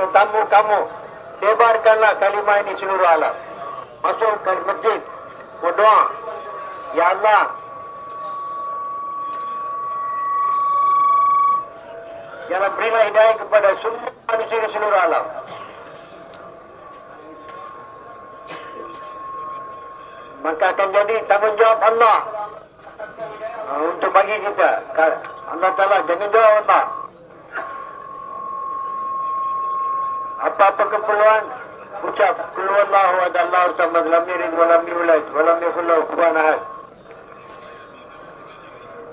tetamu kamu. Sebarkanlah kalimah ini seluruh alam. Masuk ke masjid. Berdoa. Ya Allah. Jangan berilah hidayah kepada semua manusia di seluruh alam. Maka akan jadi tanggungjawab Allah untuk bagi kita. Allah Ta'ala jangan jawab Allah. Apa-apa keperluan ucap kul wallahu ahad Allahu samad lam yalid wa lam yulad wa lam kufuwan ahad.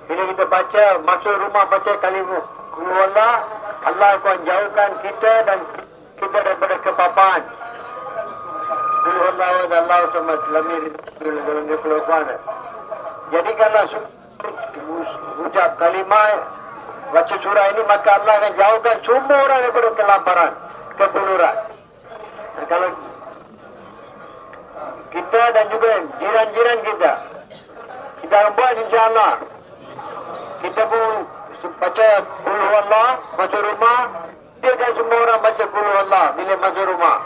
Bila kita baca masuk rumah baca kalimah kul wallah Allah akan jauhkan kita dan kita daripada kepapaan. Kul wallahu ahad Allahu samad lam yalid wa lam yakul lahu kufuwan ahad. Jadikanlah ucap kalimah baca surah ini maka Allah akan jauhkan semua orang daripada kelaparan kepuluran. Nah, kalau kita dan juga jiran-jiran kita, kita akan buat insyaAllah. Kita pun baca kuluh Allah, masuk rumah, dia dan semua orang baca kuluh Allah bila masuk rumah.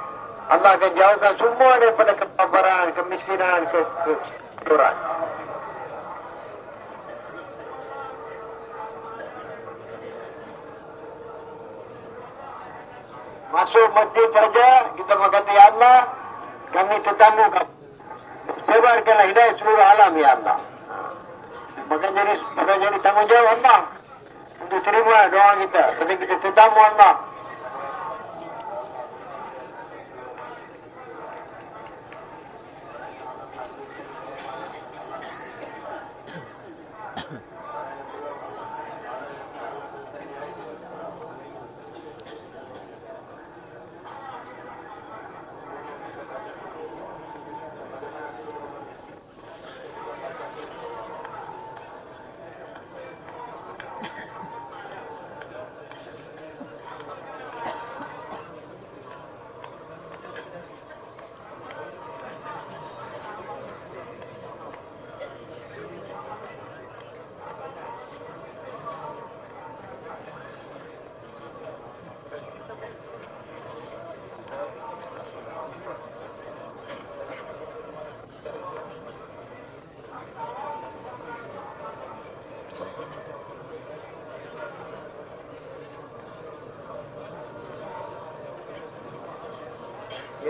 Allah akan jauhkan semua daripada kelaparan, kemiskinan, ke kepuluran. Masuk masjid saja, kita berkata, Ya Allah, kami tetamu kamu. Sebarkanlah hidayah seluruh alam, Ya Allah. Maka jadi, maka jadi tanggungjawab Allah untuk terima doa kita. Kerana kita tetamu Allah.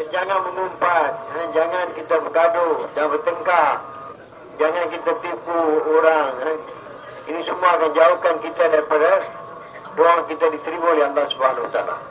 Jangan mengumpat, eh, jangan kita bergaduh dan bertengkar. Jangan kita tipu orang. Eh. Ini semua akan jauhkan kita daripada doa kita diterima oleh Allah Subhanahu Wa Taala.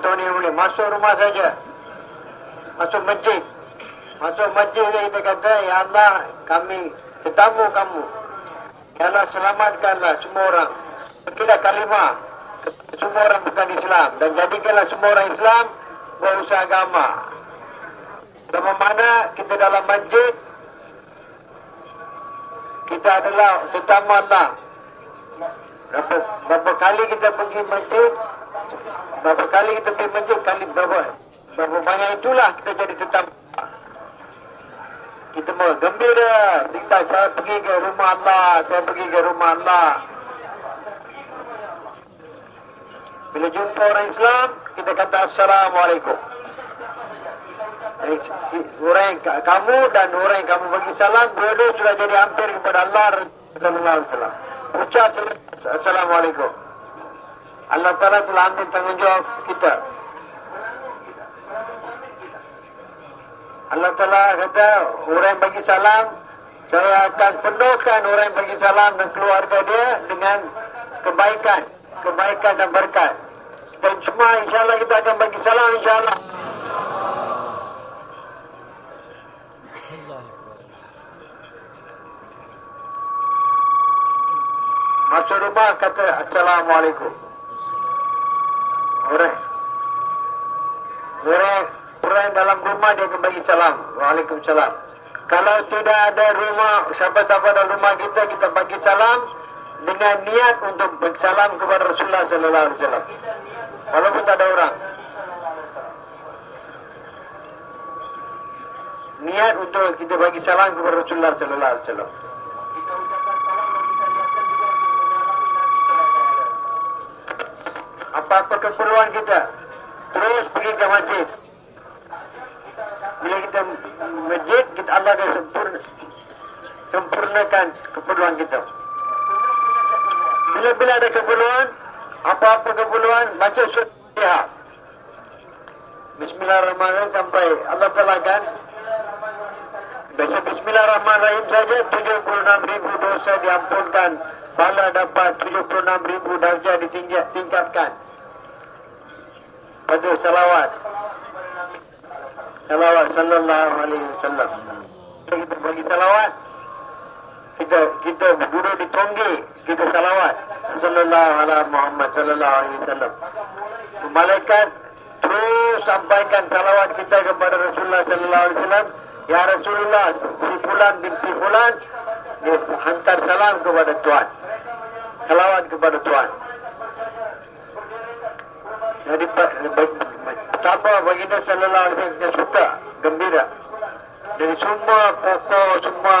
ni boleh masuk rumah saja. Masuk masjid. Masuk masjid dia kita kata, Ya Allah, kami tetamu kamu. Ya Allah, selamatkanlah semua orang. Kita kalimah. Semua orang bukan Islam. Dan jadikanlah semua orang Islam berusaha agama. Sama mana kita dalam masjid, kita adalah tetamu Allah. Berapa, berapa kali kita pergi masjid, berapa kali kita pergi masjid, kali berapa, berapa banyak itulah kita jadi tetamu. Kita mau gembira, kita saya pergi ke rumah Allah, saya pergi ke rumah Allah. Bila jumpa orang Islam, kita kata Assalamualaikum. Orang yang kamu dan orang yang kamu bagi salam, dua-dua sudah jadi hampir kepada Allah Rasulullah SAW. Ucap Assalamualaikum. Allah Ta'ala telah ambil tanggungjawab kita. Allah Ta'ala kata, orang bagi salam, saya akan penuhkan orang yang bagi salam dan keluarga dia dengan kebaikan. Kebaikan dan berkat. Dan semua insyaAllah kita akan bagi salam insyaAllah. Masuk rumah kata Assalamualaikum. Orang orang orang dalam rumah dia akan bagi salam. Waalaikumsalam. Kalau tidak ada rumah, siapa-siapa dalam rumah kita, kita bagi salam dengan niat untuk bagi salam kepada Rasulullah Sallallahu Alaihi Wasallam. Walaupun tak ada orang. Niat untuk kita bagi salam kepada Rasulullah Sallallahu Alaihi Wasallam. apa-apa keperluan kita terus pergi ke masjid bila kita masjid kita Allah akan sempurna sempurnakan keperluan kita. Bila-bila ada keperluan apa-apa keperluan baca surat Bismillahirrahmanirrahim sampai Allah Ta'ala kan? Baca Bismillahirrahmanirrahim saja 76 ribu dosa diampunkan. Pahala dapat 76 ribu darjah ditingkatkan pada salawat salawat sallallahu alaihi wasallam. Kita bagi salawat kita kita duduk di tonggi kita salawat sallallahu alaihi Muhammad sallallahu alaihi wasallam. Malaikat terus sampaikan salawat kita kepada Rasulullah sallallahu alaihi wasallam. Ya Rasulullah si fulan bin si fulan hantar salam kepada Tuhan salawat kepada Tuhan jadi betapa baginda sallallahu alaihi wasallam suka gembira. Jadi semua pokok, semua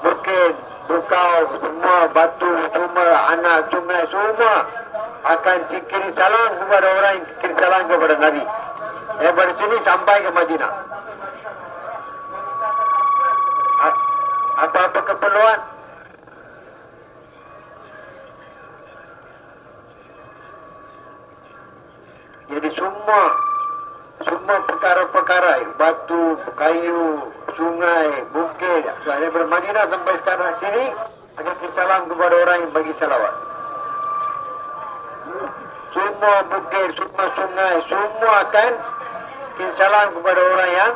bukit, bukau, semua batu, semua anak, sungai, semua akan sikiri salam kepada orang yang sikiri salam kepada Nabi. Daripada sini sampai ke Madinah. Apa-apa keperluan Jadi semua semua perkara-perkara batu, kayu, sungai, bukit daripada Madinah sampai sekarang sini akan salam kepada orang yang bagi salawat. Semua bukit, semua sungai, semua akan salam kepada orang yang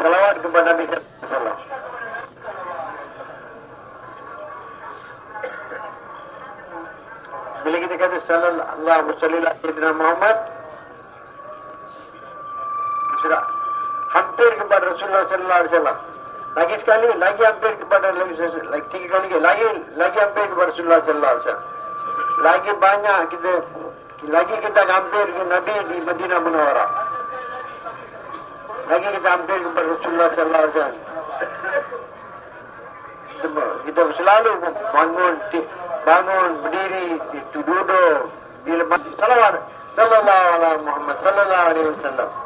salawat kepada Nabi Sallallahu Bila kita kata sallallahu alaihi wasallam Muhammad sudah hampir kepada Rasulullah wasallam. Lagi sekali, lagi hampir kepada lagi, lagi tiga kali lagi lagi hampir kepada Rasulullah sallallahu alaihi wasallam. Lagi banyak kita lagi kita hampir ke Nabi di Madinah Munawwarah. Lagi kita hampir kepada Rasulullah sallallahu alaihi wasallam. Kita selalu bangun bangun berdiri duduk bila salawat sallallahu alaihi Muhammad sallallahu alaihi wasallam.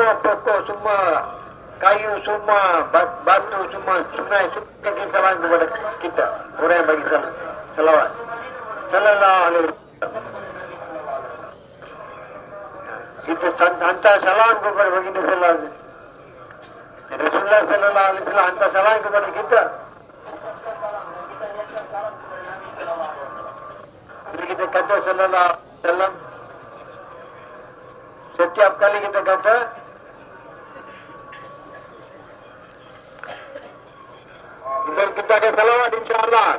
semua pokok semua kayu semua batu semua sungai semua kita bagi kepada kita. Orang bagi salam selawat. Sallallahu alaihi wasallam. Kita hantar salam kepada baginda sallallahu Rasulullah sallallahu alaihi wasallam hantar salam kepada kita. Kita kata sallallahu alaihi wasallam setiap kali kita kata dan kita akan salawat insyaAllah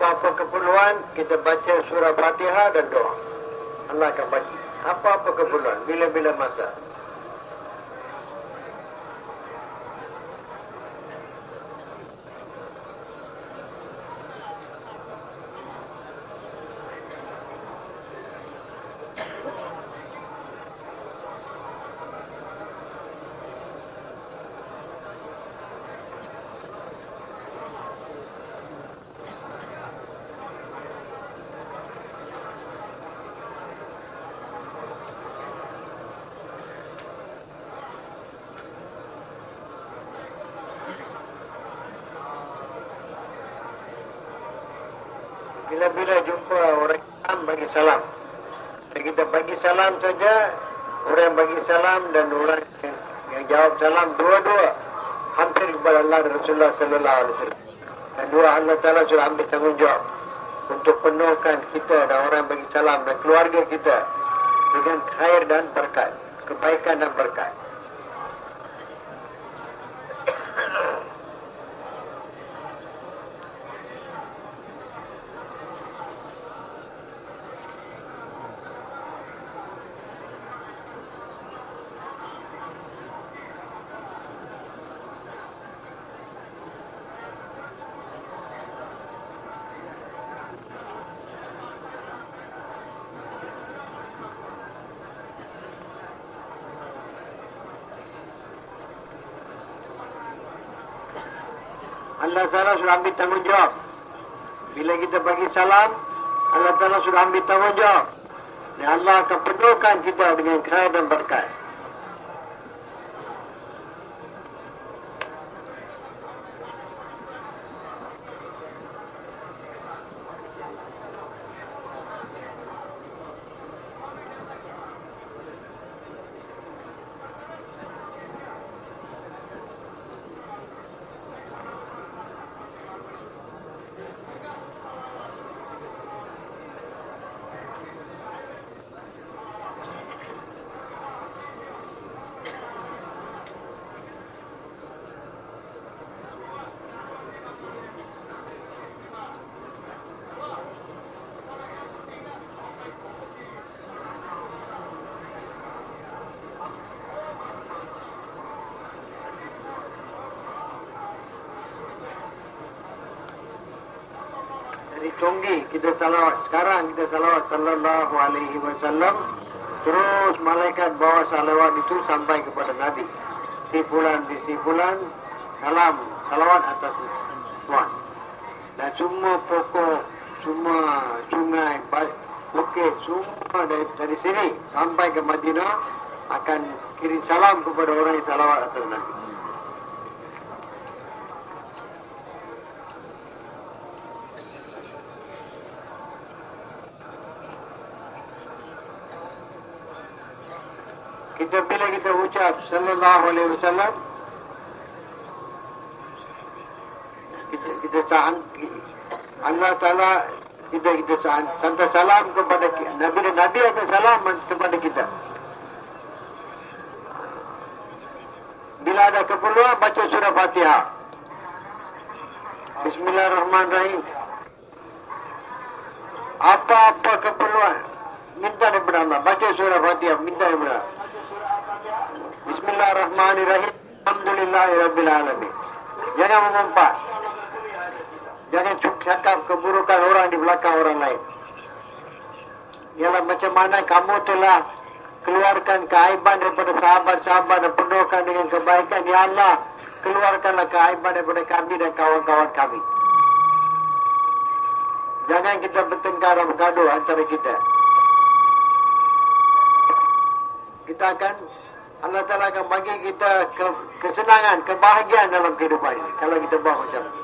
apa-apa keperluan kita baca surah Fatihah dan doa. Allah akan bagi. Apa-apa keperluan bila-bila masa. Bila-bila jumpa orang Islam bagi salam. Dan kita bagi salam saja, orang bagi salam dan orang yang, jawab salam dua-dua hampir kepada Allah dan Rasulullah sallallahu alaihi wasallam. Dan dua Allah Taala sudah ambil tanggungjawab untuk penuhkan kita dan orang bagi salam dan keluarga kita dengan khair dan berkat, kebaikan dan berkat. Allah Ta'ala sudah ambil tanggungjawab. Bila kita bagi salam, Allah Ta'ala sudah ambil tanggungjawab. Dan Allah akan penuhkan kita dengan khair dan berkat. Tonggi kita salawat. Sekarang kita salawat sallallahu alaihi wasallam. Terus malaikat bawa salawat itu sampai kepada Nabi. Si bulan di si bulan salam salawat atas Tuhan. Dan semua pokok, semua sungai, bukit, semua dari, dari sini sampai ke Madinah akan kirim salam kepada orang yang salawat atas Nabi. kita bila kita ucap sallallahu alaihi wasallam kita kita saan Allah Taala kita kita saan santa salam kepada Nabi dan Nabi akan salam kepada kita. Bila ada keperluan baca surah Fatihah. Bismillahirrahmanirrahim. Apa-apa keperluan minta daripada Allah. Baca surah Fatihah minta daripada Allah. Bismillahirrahmanirrahim. Alhamdulillahirabbil alamin. Jangan mengumpat. Jangan cakap keburukan orang di belakang orang lain. Ialah macam mana kamu telah keluarkan keaiban daripada sahabat-sahabat dan penuhkan dengan kebaikan. Ya Allah, keluarkanlah keaiban daripada kami dan kawan-kawan kami. Jangan kita bertengkar dan bergaduh antara kita. Kita akan Allah Ta'ala akan bagi kita ke, kesenangan, kebahagiaan dalam kehidupan ini. Kalau kita buat macam ini.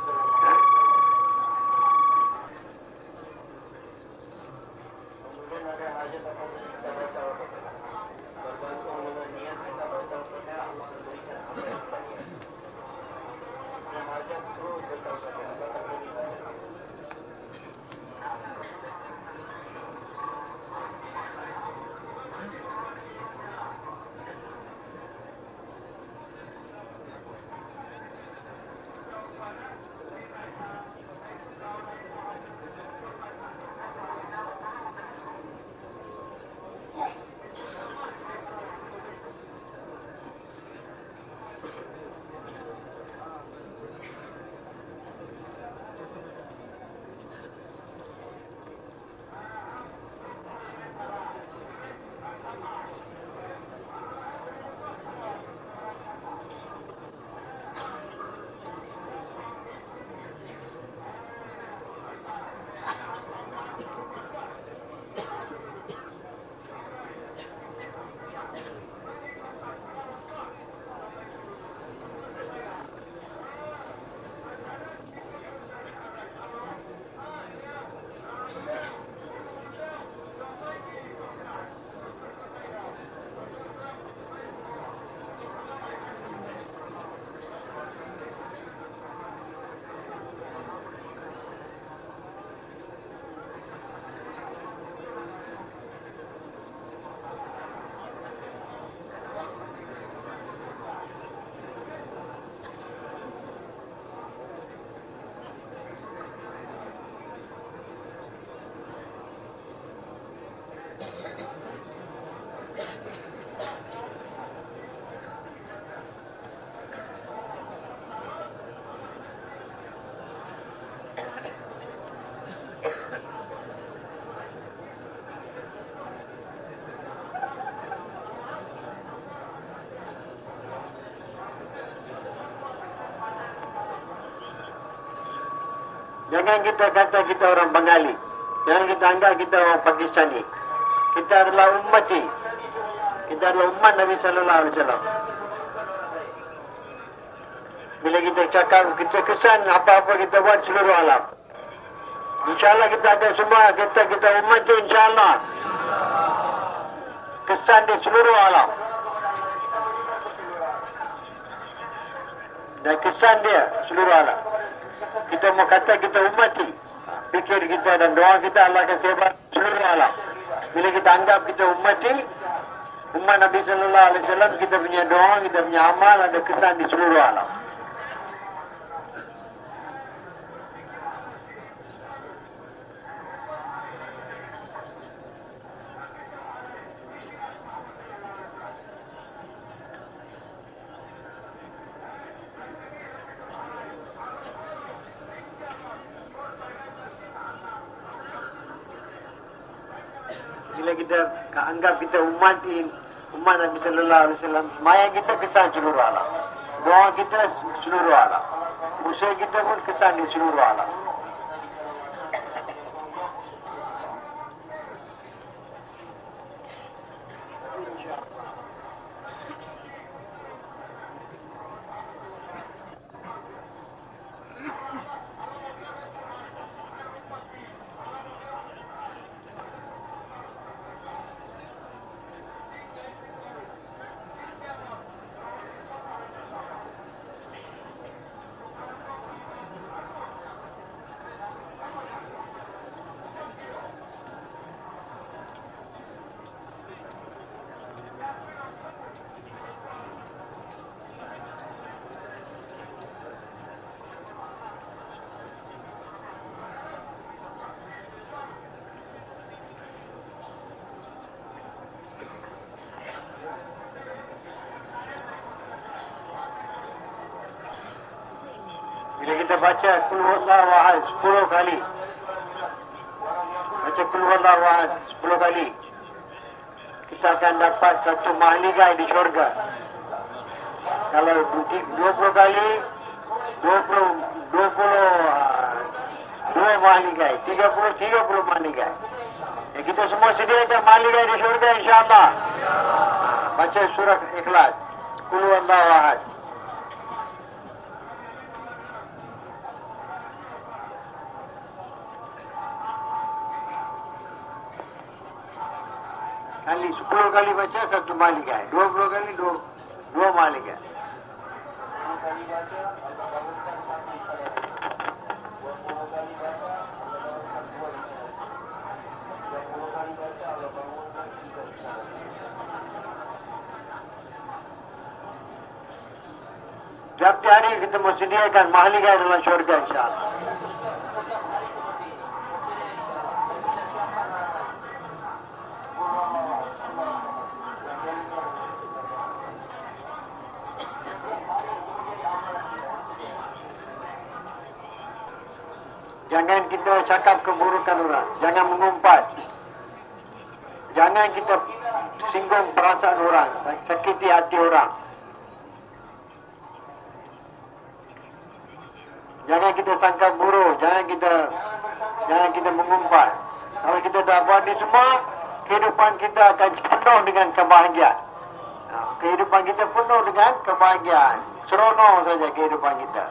Jangan kita kata kita orang Bengali. Jangan kita anggap kita orang Pakistani. Kita adalah ummati. Kita adalah umat Nabi Sallallahu Alaihi Wasallam. Bila kita cakap, kita kesan apa-apa kita buat seluruh alam. InsyaAllah kita akan semua kita kita umat itu insyaAllah. Kesan di seluruh alam. Dan kesan dia seluruh alam. Kita mau kata kita umati. Fikir kita dan doa kita Allah akan sebar seluruh alam. Bila kita anggap kita umati, umat Nabi Sallallahu Alaihi Wasallam kita punya doa, kita punya amal ada kesan di seluruh alam. bila kita anggap kita umat in, umat Nabi Sallallahu Alaihi Wasallam, semayang kita kesan seluruh alam. Doa kita seluruh alam. Usaha kita pun kesan di seluruh alam. Kita baca Kul Huwallahu Ahad 10 kali. Baca Kul Huwallahu Ahad 10 kali. Kita akan dapat satu mahligai di syurga. Kalau 20 kali 20 20 uh, dua mahligai, 30 30 mahligai. Ya, kita semua sediakan mahligai di syurga insya-Allah. Baca surah Ikhlas. Kul Huwallahu Ahad. Kali 10 kali baca satu malikai 20 kali dua dua malikai Setiap hari kita mesti sediakan mahligai dalam syurga insyaAllah. Jangan kita cakap keburukan orang. Jangan mengumpat. Jangan kita singgung perasaan orang. Sakiti hati orang. Jangan kita sangka buruk. Jangan kita jangan kita mengumpat. Kalau kita dah buat ini semua, kehidupan kita akan penuh dengan kebahagiaan. Kehidupan kita penuh dengan kebahagiaan. Seronok saja kehidupan kita.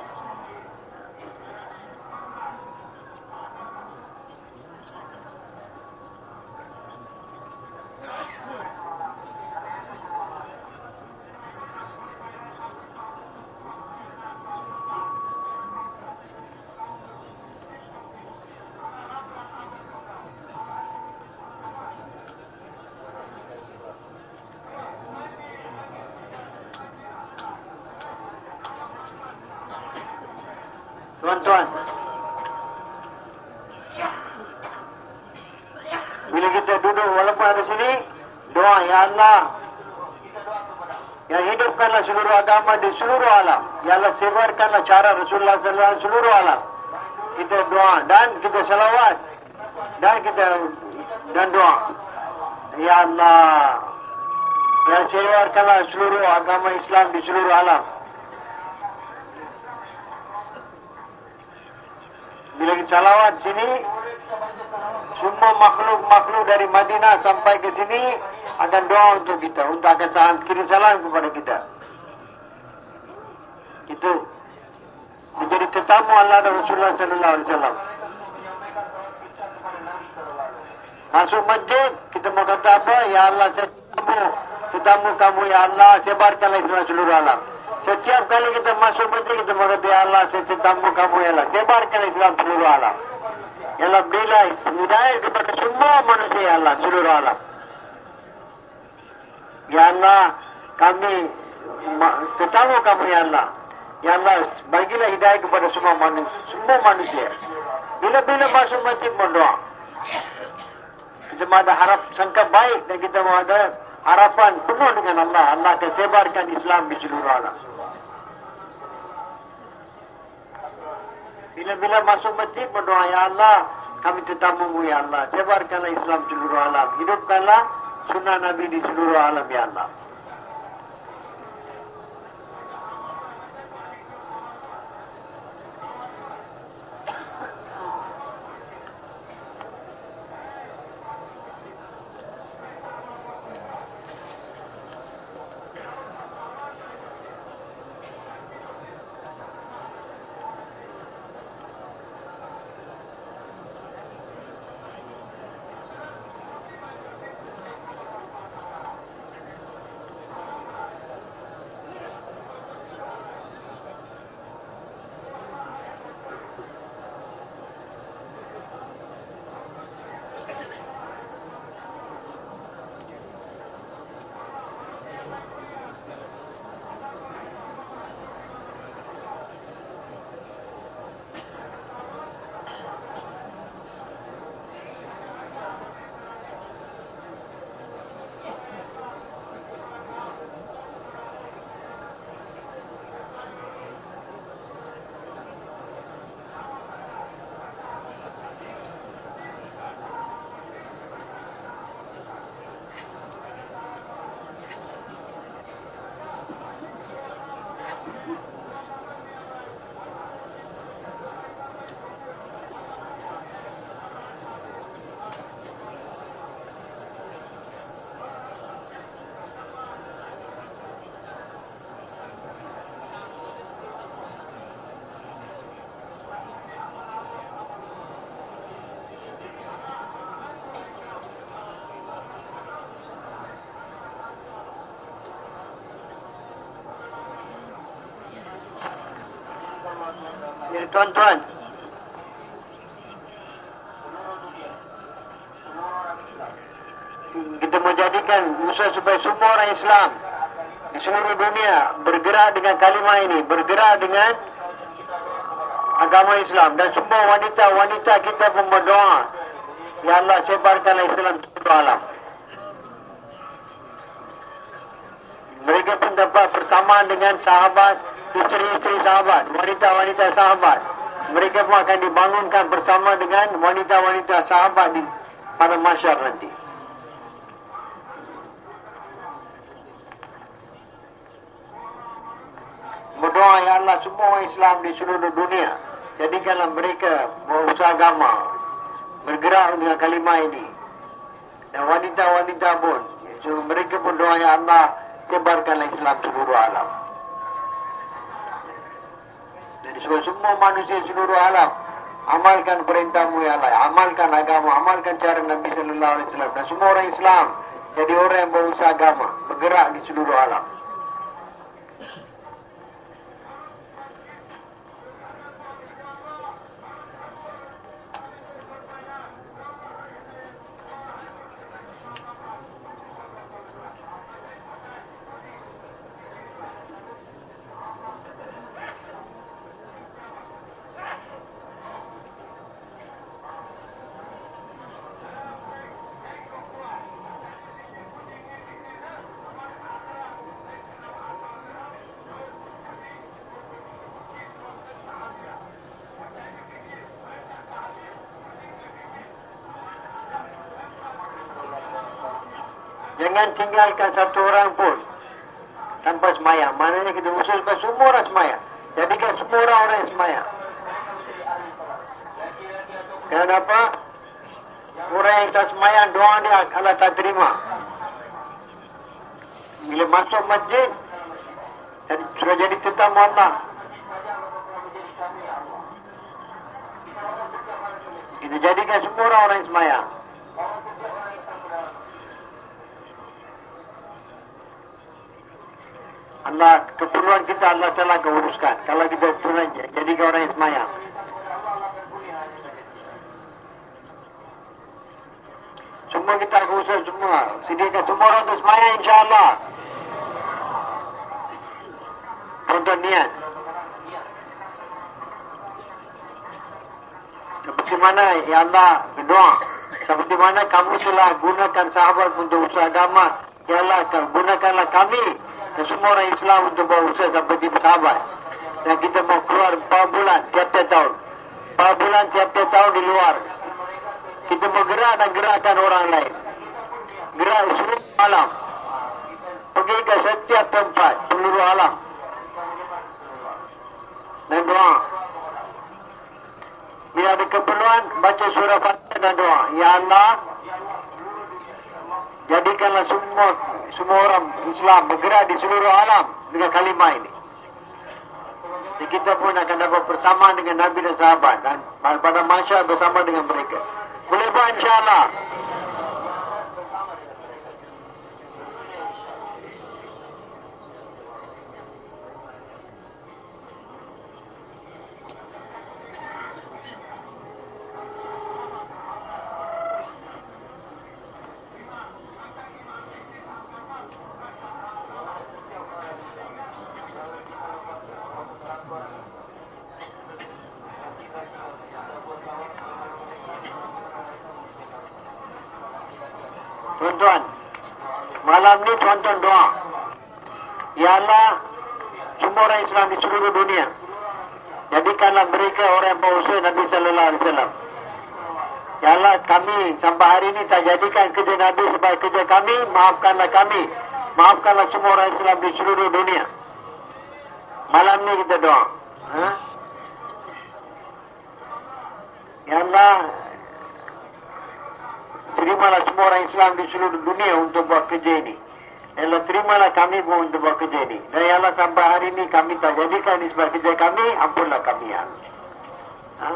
Tuan-tuan. Bila kita duduk walaupun ada sini, doa ya Allah. Yang hidupkanlah seluruh agama di seluruh alam. Ya Allah sebarkanlah cara Rasulullah sallallahu seluruh alam. Kita doa dan kita salawat dan kita dan doa. Ya Allah. Yang sebarkanlah seluruh agama Islam di seluruh alam. Bila kita salawat sini, semua makhluk-makhluk dari Madinah sampai ke sini akan doa untuk kita, untuk akan salam kirim salam kepada kita. Itu menjadi tetamu Allah dan Rasulullah Sallallahu Alaihi Wasallam. Masuk masjid, kita mau kata apa? Ya Allah, tetamu, tetamu kamu ya Allah, sebarkanlah Islam seluruh alam. Setiap kali kita masuk masjid kita berkata ya Allah tetamu kamu ya Allah sebarkan Islam seluruh alam. Ya Allah berilah hidayah kepada semua manusia ya Allah seluruh alam. Ya Allah kami tetamu kamu ya Allah. Ya Allah bagilah hidayah kepada semua manusia, semua manusia. Bila-bila masuk masjid berdoa. Kita ada harap sangka baik dan kita ada harapan penuh dengan Allah. Allah akan sebarkan Islam di seluruh alam. Bila-bila masuk masjid berdoa, Ya Allah, kami tetamu Ya Allah. Sebarkanlah Islam seluruh alam. Hidupkanlah sunnah Nabi di seluruh alam, Ya Allah. Tuan-tuan. Kita mau jadikan usaha supaya semua orang Islam di seluruh dunia bergerak dengan kalimah ini, bergerak dengan agama Islam dan semua wanita-wanita kita pun berdoa Ya Allah sebarkanlah Islam seluruh alam. Mereka pun dapat bersamaan dengan sahabat, isteri-isteri sahabat, wanita-wanita sahabat. Mereka pun akan dibangunkan bersama dengan wanita-wanita sahabat di pada masyarakat nanti. Berdoa ya Allah semua Islam di seluruh dunia. Jadikanlah mereka berusaha agama. Bergerak dengan kalimah ini. Dan wanita-wanita pun. Mereka pun doa ya Allah sebarkanlah Islam seluruh alam. Sebab semua manusia seluruh alam amalkan perintahmu ya Allah, amalkan agama, amalkan cara Nabi sallallahu alaihi wasallam dan semua orang Islam jadi orang yang berusaha agama, bergerak di seluruh alam. Jangan tinggalkan satu orang pun tanpa semayang. Maknanya kita usul supaya semua orang semayang. Jadikan semua orang orang yang semayang. Kenapa? Orang yang tak semayang, doa dia Allah tak terima. Bila masuk masjid, jadi, sudah jadi tetamu Allah. Kita jadikan semua orang orang yang semayang. Allah keperluan kita Allah telah keuruskan. Kalau kita turun jadi orang yang semayang. Semua kita usaha semua. Sediakan semua orang untuk semayang insyaAllah. Untuk niat. Seperti mana ya Allah berdoa. Seperti mana kamu telah gunakan sahabat untuk usaha agama. Ya Allah gunakanlah kami semua orang Islam untuk berusaha sampai di sahabat. Dan kita mau keluar 4 bulan tiap-tiap tahun. 4 bulan tiap-tiap tahun di luar. Kita bergerak dan gerakkan orang lain. Gerak seluruh alam. Pergi ke setiap tempat seluruh alam. Dan doa. Bila ada keperluan, baca surah Fatihah dan doa. Ya Allah, jadikanlah semua semua orang Islam bergerak di seluruh alam dengan kalimah ini. Dan kita pun akan dapat bersama dengan Nabi dan sahabat dan pada masa bersama dengan mereka. Boleh buat insyaAllah. Tuan-tuan, malam ni tuan-tuan doa. Ya Allah, semua orang Islam di seluruh dunia. Jadikanlah mereka orang yang berusaha Nabi Sallallahu Alaihi Wasallam. Ya Allah, kami sampai hari ini jadikan kerja Nabi sebagai kerja kami. Maafkanlah kami. Maafkanlah semua orang Islam di seluruh dunia. Malam ni kita doa. Ha? Ya Allah, terimalah semua orang Islam di seluruh dunia untuk buat kerja ini. Ya Allah terimalah kami pun untuk buat kerja ini. Dan Ya Allah sampai hari ini kami tak jadikan ini sebagai kerja kami, ampunlah kami ya. Ha?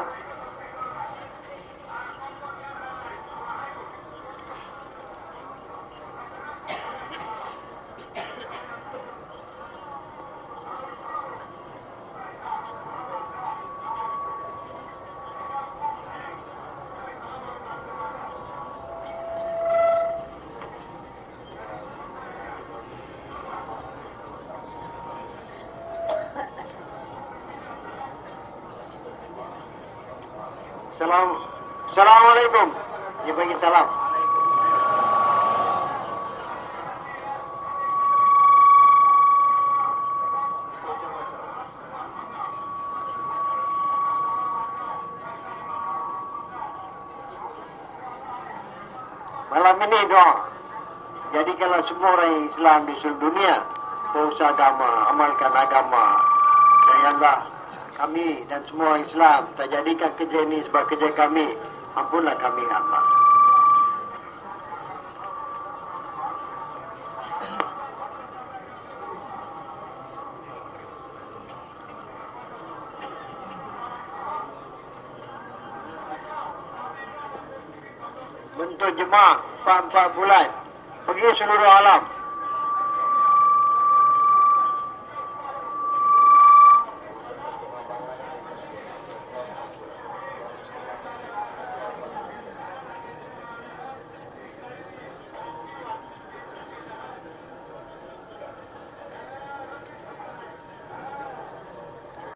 Salam. Assalamualaikum. Dia bagi salam. Malam ini doa. Jadi kalau semua orang Islam di seluruh dunia berusaha agama, amalkan agama. Dan ya Allah, kami dan semua Islam tak jadikan kerja ini sebagai kerja kami. Ampunlah kami ya Allah.